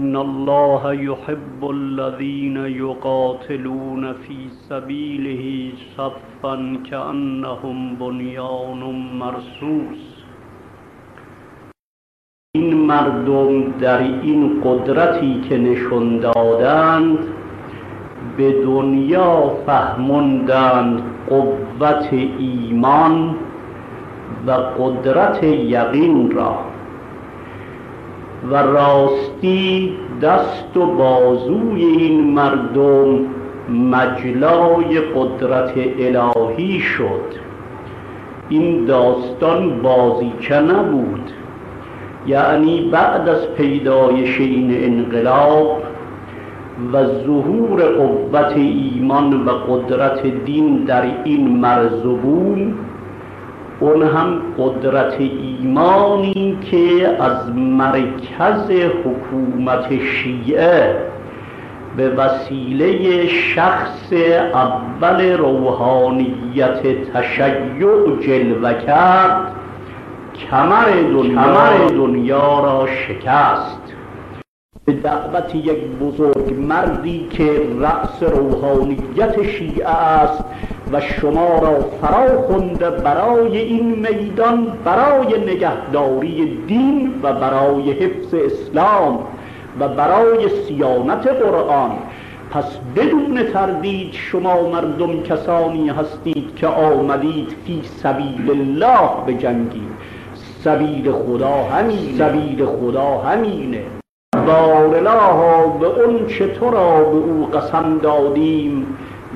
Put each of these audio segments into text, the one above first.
إن الله يحب الذين يقاتلون في سبيله صفا كأنهم بنيان مرصوص این مردم در این قدرتی که نشون دادند به دنیا فهموندند قوت ایمان و قدرت یقین را. و راستی دست و بازوی این مردم مجلای قدرت الهی شد. این داستان بازیچه نبود یعنی بعد از پیدایش این انقلاب و ظهور قوت ایمان و قدرت دین در این مرزبون اون هم قدرت ایمانی که از مرکز حکومت شیعه به وسیله شخص اول روحانیت تشیع جلوه کرد کمر دنیا, دنیا را شکست. به دعوت یک بزرگ مردی که رأس روحانیت شیعه است و شما را فرا خونده برای این میدان برای نگهداری دین و برای حفظ اسلام و برای سیانت قرآن. پس بدون تردید شما مردم کسانی هستید که آمدید فی سبیل الله به جنگی. سبیل خدا همین سبیل خدا همینه. بارلاها به اون چه تو را به او قسم دادیم.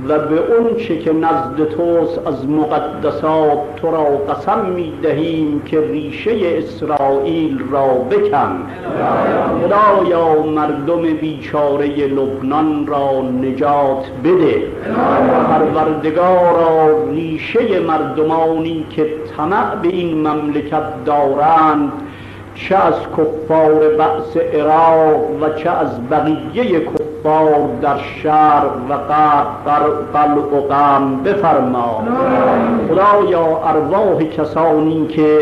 و به اون چه که نزد توست از مقدسات تو را قسم می دهیم که ریشه اسرائیل را بکن. خدایا مردم بیچاره لبنان را نجات بده. پروردگارا ریشه مردمانی که طمع به این مملکت دارند چه از کفار بعث عراق و چه از بقیه کفار در شهر و قلع و غم بفرما خدایا ارواح کسانی که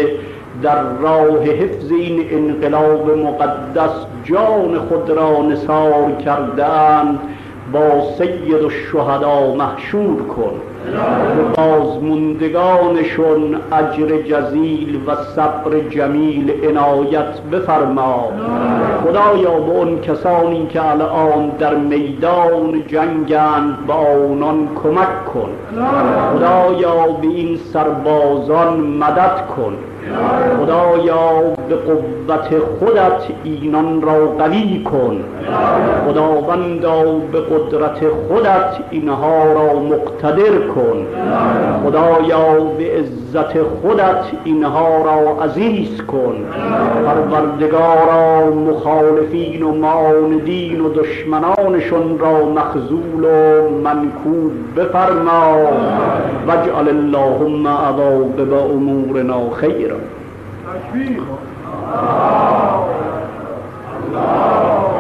در راه حفظ این انقلاب مقدس جان خود را نثار کردند با سید الشهدا محشور کن. و بازموندگانشون اجر جزیل و صبر جمیل عنایت بفرما. خدایا به اون کسانی که الان در میدان جنگند با آنان کمک کن. خدایا به این سربازان مدد کن. خدایا به قوت خودت اینان را قوی کن. خداوندا به قدرت خودت اینها را مقتدر کن. خدایا به عزت خودت اینها را عزیز کن. پروردگارا مخالفین و معاندین و دشمنانشون را مخزول و منکوب بفرما. واجعل اللهم عواقب امورنا خیرا. تکبیر. الله.